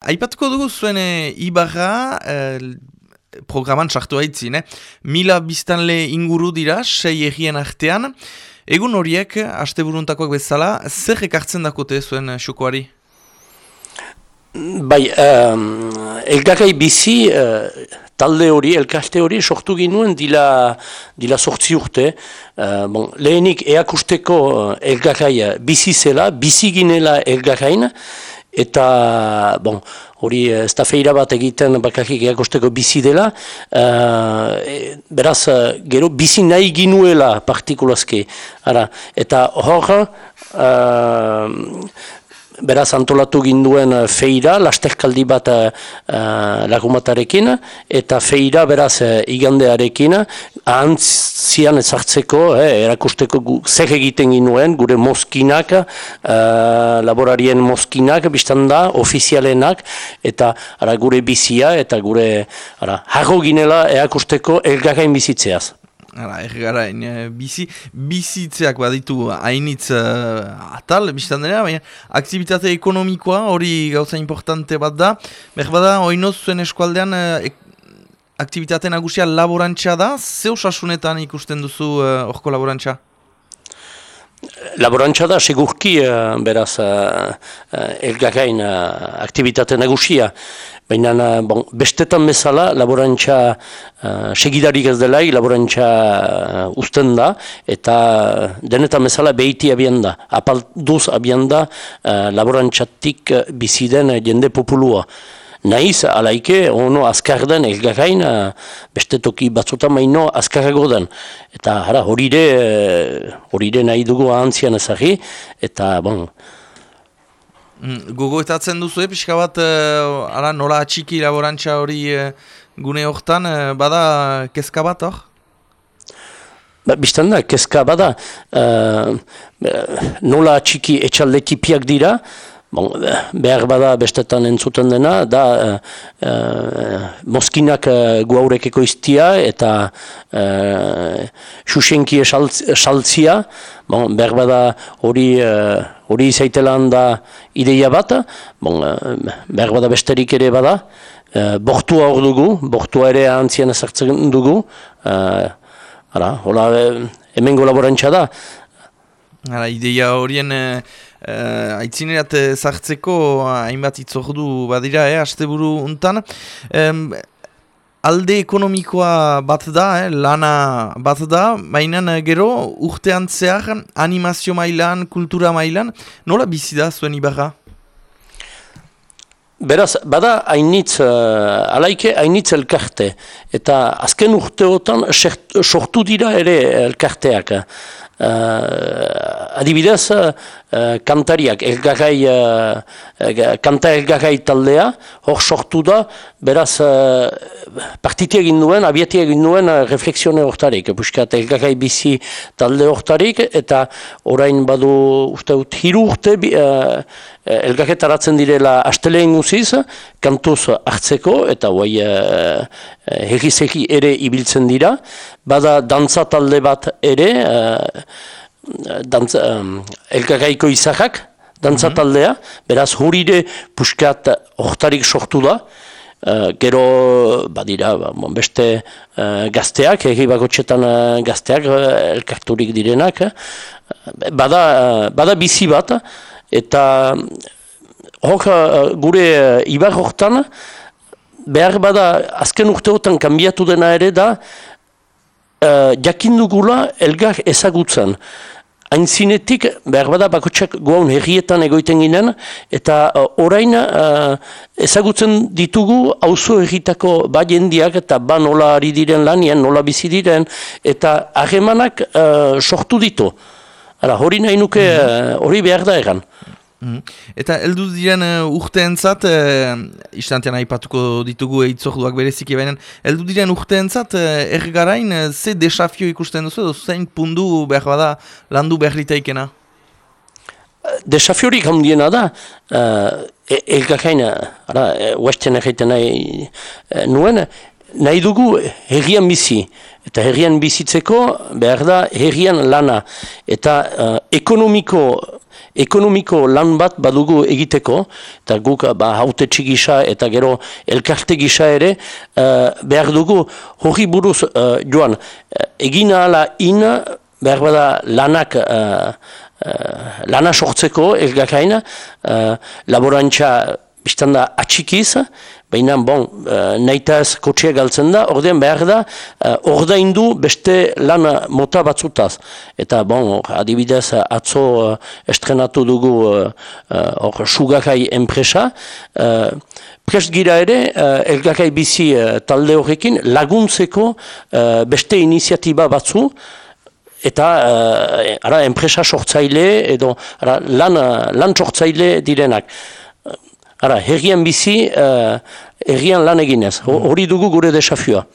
Aipatuko dugu zuen e, Ibarra e, programan sartu haitzin, eh? mila biztanle inguru dira, sei egien artean. Egun horiek, haste buruntakoak bezala, zer ekartzen dakote zuen xokoari? Bai, um, elgagai bizi uh, talde hori, elkaste hori, sortu ginuen dila, dila sortzi urte. Uh, bon, lehenik eakusteko elgagai bizi zela, bizi ginela elgagain, eta bon, hori eh, ez da feira bat egiten bakakik eakosteko bizi dela, uh, beraz, uh, gero bizi nahi ginuela partikulazke. Ara, eta hor, uh, beraz antolatu ginduen eh, feira, lasterkaldi bat uh, lagunbatarekin, eta feira beraz uh, igandearekin, ahantzian ezartzeko, eh, erakusteko gu, zer egiten ginuen, gure mozkinak, uh, laborarien mozkinak, biztan da, ofizialenak, eta ara, gure bizia, eta gure, ara, harro ginela erakusteko elgarain bizitzeaz. Hala, ergarain, eh, bizi, bizitzeak baditu hainitz uh, atal, biztan dira, baina aktivitate ekonomikoa hori gauza importante bat da. Behar bada, oinoz zuen eskualdean uh, aktivitate nagusia laborantza da, ze osasunetan ikusten duzu horko uh, laborantza? Laborantza da, segurki, beraz, uh, elgarrain uh, aktivitate nagusia. Baina, bon, bestetan bezala, laborantza uh, segidarik ez delai, laborantza uh, usten da, eta denetan bezala behiti abian da. Apalduz abian da, uh, laborantzatik biziden jende populua. Naiz, alaike, ono azkar den elgarrain, beste toki batzutan maino azkarrago den. Eta hori ere nahi dugu ahantzian ezagri, eta bon, Mm, gogoetatzen duzu, eh, pixka bat, eh, ara, nola txiki laborantza hori eh, gune hortan, eh, bada kezka bat hor? Ba, Bistan da, kezka bada, uh, nola txiki etxalde tipiak dira, bon, behar bada bestetan entzuten dena, da uh, uh, moskinak uh, guaurekeko iztia eta uh, xuxenki esaltzia, bon, behar bada hori... Hori izaitelan da ideia bat, bon, eh, behar bada besterik ere bada, e, bortua hor dugu, bortua ere antzian ezartzen dugu, e, ara, hola, hemen laborantza da. Ara, ideia horien e, e, aitzinerat zartzeko hainbat itzordu badira, eh, asteburu untan alde ekonomikoa bat da, eh, lana bat da, baina eh, gero urtean zehar animazio mailan, kultura mailan, nola bizi da zuen ibarra? Beraz, bada hainitz, uh, alaike hainitz elkarte, eta azken urteotan sortu dira ere elkarteak. Uh, adibidez, uh, kantariak, elgagai, uh, kanta elgagai taldea, hor sortu da, beraz, uh, partiti egin duen, abieti egin duen uh, refleksione hortarik, buskat elgagai bizi talde hortarik, eta orain badu, uste hiru urte, uh, elgaketaratzen direla asteleen guziz, kantuz hartzeko, eta guai uh, hegizeki ere ibiltzen dira, bada dantza talde bat ere, dantza, um, elkagaiko izahak, dantza taldea, beraz hurire puskat hortarik sortu da, uh, gero badira ba, beste uh, gazteak, egi bakotxetan uh, gazteak elkarturik direnak, bada, bada bizi bat, eta hor gure uh, ibar hortan, behar bada azken urteotan kanbiatu dena ere da, uh, jakindugula elgar ezagutzen. Hain zinetik, behar bada bakotxak guaun herrietan egoiten ginen, eta uh, orain uh, ezagutzen ditugu auzo herritako ba jendiak eta ba nola ari diren lanien, nola bizi diren, eta harremanak uh, sortu ditu. Hala, hori nahi nuke, mhm. hori behar da egan. Mm. Eta heldu diren uh, urteentzat, uh, istantean aipatuko ditugu eitzorduak bereziki baina, heldu diren urteentzat, uh, ergarain, uh, ze desafio ikusten duzu, edo zein pundu behar bada landu behar litaikena? Desafiorik handiena da, uh, ergarain, ara, uesten egiten nahi nuen, nahi dugu herrian bizi, eta herrian bizitzeko behar da herrian lana, eta ekonomiko ekonomiko lan bat badugu egiteko, eta guk ba, haute txigisa eta gero elkarte gisa ere, uh, behar dugu. Hori buruz uh, joan, uh, egina ala ina, behar bada lanak, uh, uh, lana sortzeko elgakaina, uh, laborantza biztanda atxikiz, Baina, bon, uh, nahitaz kotxea galtzen da, ordean behar da, uh, ordaindu beste lan mota batzutaz. Eta, bon, adibidez, atzo uh, estrenatu dugu uh, sugakai enpresa. Prest gira ere, elgakai bizi talde horrekin laguntzeko beste iniziatiba batzu, eta ara, enpresa sortzaile edo ara, lan, lan sortzaile direnak. Ara, herrian bizi, uh, herrian lan eginez. Hori dugu gure desafioa.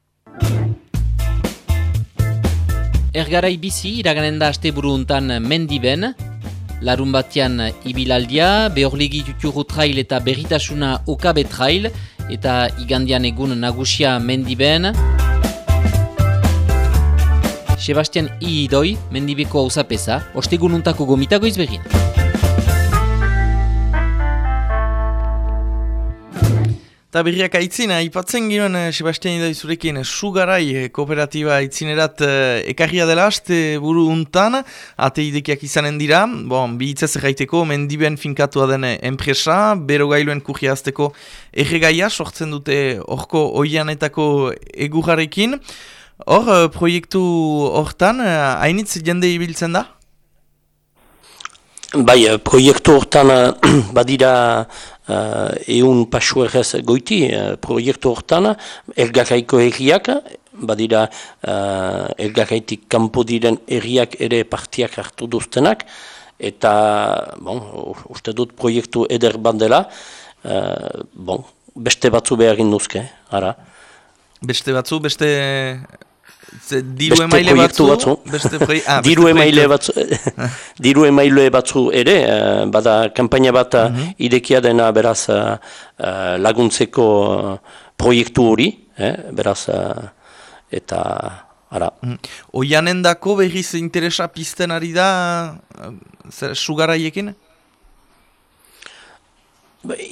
Ergarai bizi, iraganen da aste buruntan mendiben, larun batean ibilaldia, behorlegi tuturu trail eta berritasuna okabe trail, eta igandian egun nagusia mendiben. Sebastian Iidoi, mendibeko hau zapesa, ostegun untako gomitago izbegin. Eta berriak aitzina, ipatzen ginoen eh, Sebastian Idoi zurekin Sugarai eh, kooperatiba aitzinerat eh, ekarria dela aste buru untan, ate izanen dira, bon, bi hitzaz erraiteko mendiben finkatua den enpresa, bero gailuen kurria azteko erregaia, sortzen dute orko oianetako egurrarekin. Hor, proiektu hortan, hainitz jende ibiltzen da? Bai, proiektu hortan badira uh, eun pasuerrez goiti uh, proiektu hortan, elgakaiko erriak, badira uh, elgakaitik kanpo diren erriak ere partiak hartu duztenak, eta, bon, uste dut proiektu eder bandela, uh, bon, beste batzu beharin duzke, ara. Beste batzu, beste diru emaile batzu, beste ah, diru emaile batzu, diru emaile batzu ere, uh, bada kampaina bat uh -huh. idekia dena beraz uh, laguntzeko proiektu hori, eh, beraz eta ara. Uh -huh. Oianen dako behiz interesa pizten ari da uh, sugaraiekin?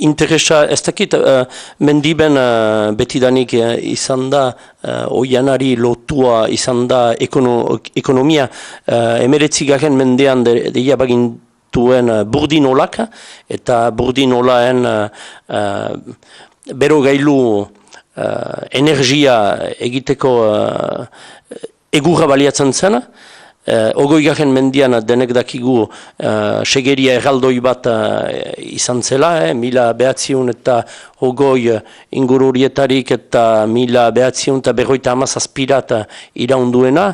Interesa, ez dakit, uh, mendiben uh, betidanik uh, izan da, uh, oianari lotua izan da ekono, ekonomia, uh, emeretzi garen mendean deia bagin duen uh, burdin olak, eta burdin olaen uh, uh, bero gailu uh, energia egiteko uh, egurra baliatzen zen, Uh, ogoi garen mendian denek dakigu uh, segeria erraldoi bat uh, izan zela, eh? mila behatziun eta ogoi ingururietarik eta mila behatziun eta berroita amaz aspirat iraunduena,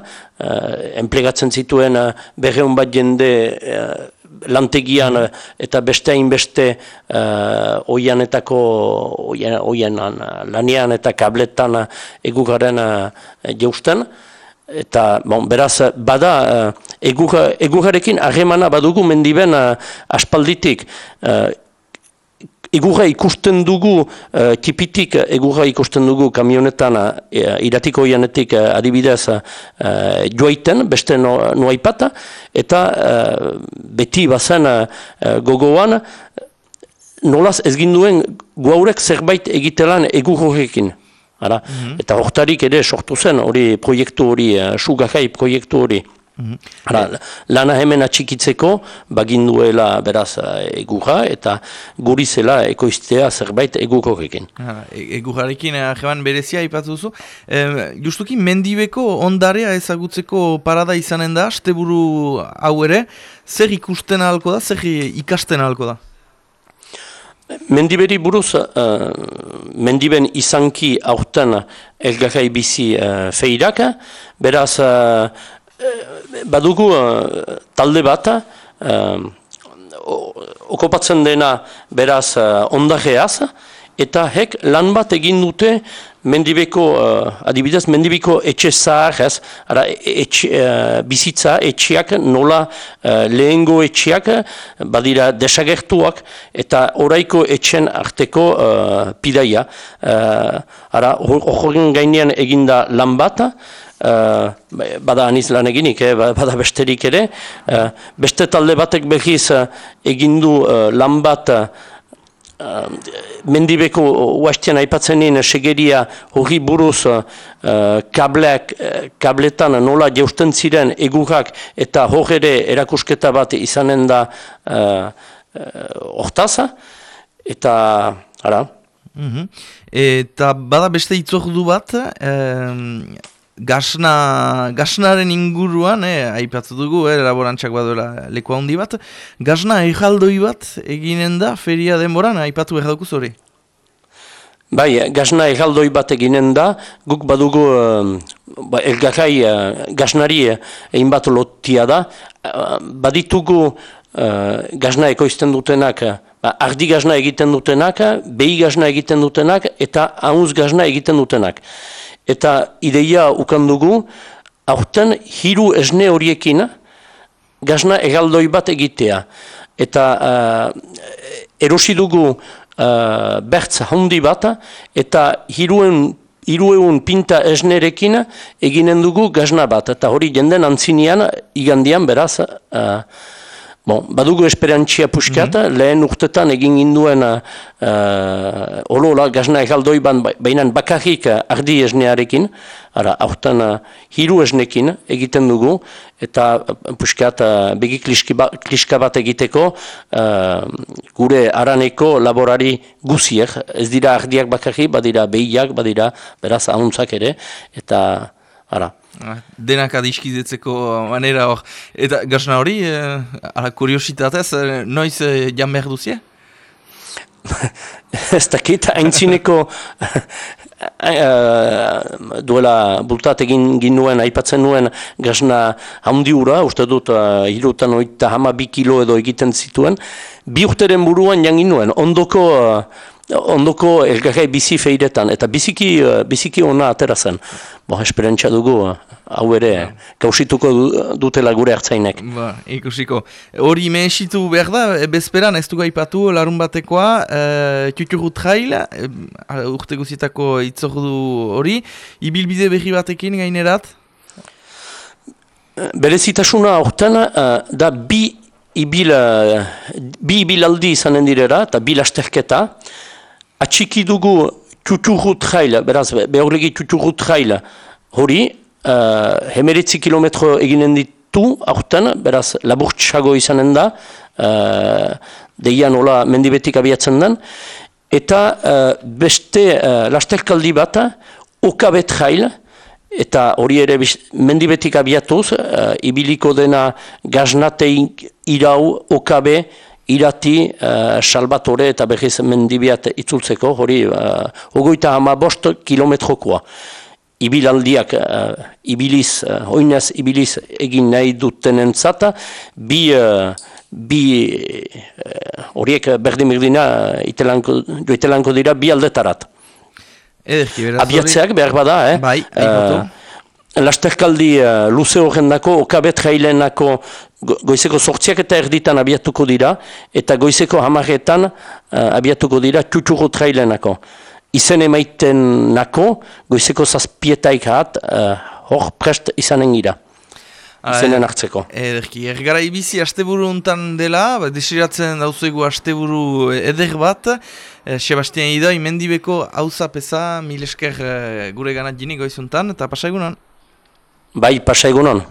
uh, enplegatzen zituen berreun bat jende uh, lantegian eta beste hainbeste uh, oianetako oian, oianan, lanian eta kabletan egugaren uh, jeusten eta bon, beraz bada uh, egurrekin harremana badugu mendiben uh, aspalditik. Uh, egurra ikusten dugu uh, tipitik egurra ikusten dugu kamionetan uh, iratiko ianetik uh, adibidez uh, joaiten beste no, noaipata eta uh, beti bazen uh, gogoan nolaz ez ginduen guaurek zerbait egitelan egurrekin Ara, mhm. Eta hortarik ere sortu zen hori proiektu hori, uh, sugakai proiektu hori. Mm lana hemen atxikitzeko baginduela beraz eh, egurra eta guri zela ekoiztea zerbait egurrorekin. E egurrarekin aheban berezia ipatu duzu. justuki mendibeko ondarea ezagutzeko parada izanen da, asteburu hau ere, zer ikusten ahalko da, zer ikasten ahalko da? Mendiberi buruz, uh, mendiben izanki aurten elgarrai bizi uh, feirak, beraz, uh, badugu uh, talde bat, uh, okopatzen dena beraz uh, ondareaz, eta hek lan bat egin dute mendibeko, uh, adibidez, mendibeko etxe zahar, ez, ara, etxe, uh, bizitza etxeak, nola uh, lehengo etxeak, badira desagertuak, eta oraiko etxen arteko uh, pidaia. Uh, ara, horren gainean eginda lan bat, Uh, bada aniz lan eginik, eh, bada besterik ere. Uh, beste talde batek behiz uh, egindu uh, lan bat Mendibeko uastian aipatzen nien segeria hori buruz uh, kableak, uh, kabletan nola jausten ziren egurrak eta hor ere erakusketa bat izanen da uh, uh, eta ara. Mm Eta bada beste itzordu bat, gasna, gasnaren inguruan, eh, aipatzu dugu, eh, laborantxak baduela leku handi bat, gasna egaldoi bat eginen da feria denboran, aipatu behar dugu zori? Bai, gasna egaldoi bat eginen da, guk badugu uh, ba, elgarrai uh, gasnari egin bat lotia da, uh, baditugu uh, gasna ekoizten dutenak, ba, ardi gasna egiten dutenak, behi gasna egiten dutenak, eta hauz gasna egiten dutenak eta ideia ukandugu, aurten hiru esne horiekin gazna egaldoi bat egitea. Eta uh, erosi dugu uh, bertz handi bat, eta hiruen Irueun pinta esnerekin eginen dugu gazna bat, eta hori jenden antzinean igandian beraz uh, Bon, badugu esperantzia puskat, mm -hmm. lehen urtetan egin ginduen uh, olola gazna egaldoi ban, baina bakarrik ardi esnearekin, ara, aurten uh, hiru esnekin egiten dugu, eta puskat uh, begi kliska bat egiteko uh, gure araneko laborari guziek, ez dira ardiak bakarrik, badira behiak, badira beraz ahuntzak ere, eta ara. Ah, denak adiskizetzeko manera hor. Eta gasna hori, eh, ala kuriositatez, eh, noiz eh, jan behar duzie? Ez dakit, haintzineko eh, duela bultat egin ginuen, aipatzen nuen gasna handi ura, uste dut uh, hirutan oita hama bi kilo edo egiten zituen, bi urteren buruan jangin nuen, ondoko ondoko elgarrai bizi feiretan, eta biziki, uh, biziki ona atera zen. Bo, esperantza dugu, uh, hau ere, ja. kausituko dutela gure hartzainek. Ba, ikusiko. Hori mehesitu behar da, e, bezperan ez dugu aipatu larun batekoa, uh, tuturru trail, uh, urte guzietako itzordu hori, ibilbide berri batekin gainerat? Berezitasuna hortan, uh, da bi ibil, bi ibilaldi izanen direra, eta bi lasterketa, atxiki dugu tuturru trail, beraz, behorlegi tuturru trail hori, uh, hemeritzi kilometro eginen ditu, aurten, beraz, laburtsago izanen da, uh, deian hola mendibetik abiatzen den, eta uh, beste uh, lasterkaldi bat, okabe trail, eta hori ere mendibetik abiatuz, uh, ibiliko dena gaznatein irau, okabe, irati uh, salbatore eta behiz mendibiat itzultzeko, hori uh, ogoita hama bost kilometrokoa. Ibilaldiak uh, ibiliz, uh, oinaz ibiliz egin nahi duten entzata, bi, uh, bi horiek uh, berdin berdina itelanko, joitelanko dira bi aldetarat. Abiatzeak behar bada, eh? Bai, uh, Lasterkaldi uh, luze horrendako, okabet jailenako goizeko sortziak eta erditan abiatuko dira, eta goizeko hamarretan uh, abiatuko dira tuturo trailenako. Izen emaiten nako, goizeko zazpietaik hat, uh, hor prest izanen gira. Izenen hartzeko. Ederki, ergara ibizi asteburu untan dela, ba, desiratzen dauzuegu asteburu eder bat, eh, Sebastian Idoi, mendibeko hauza peza, mil esker eh, gure ganat jini goizuntan, eta pasaigunan. Bai, pasaigunan.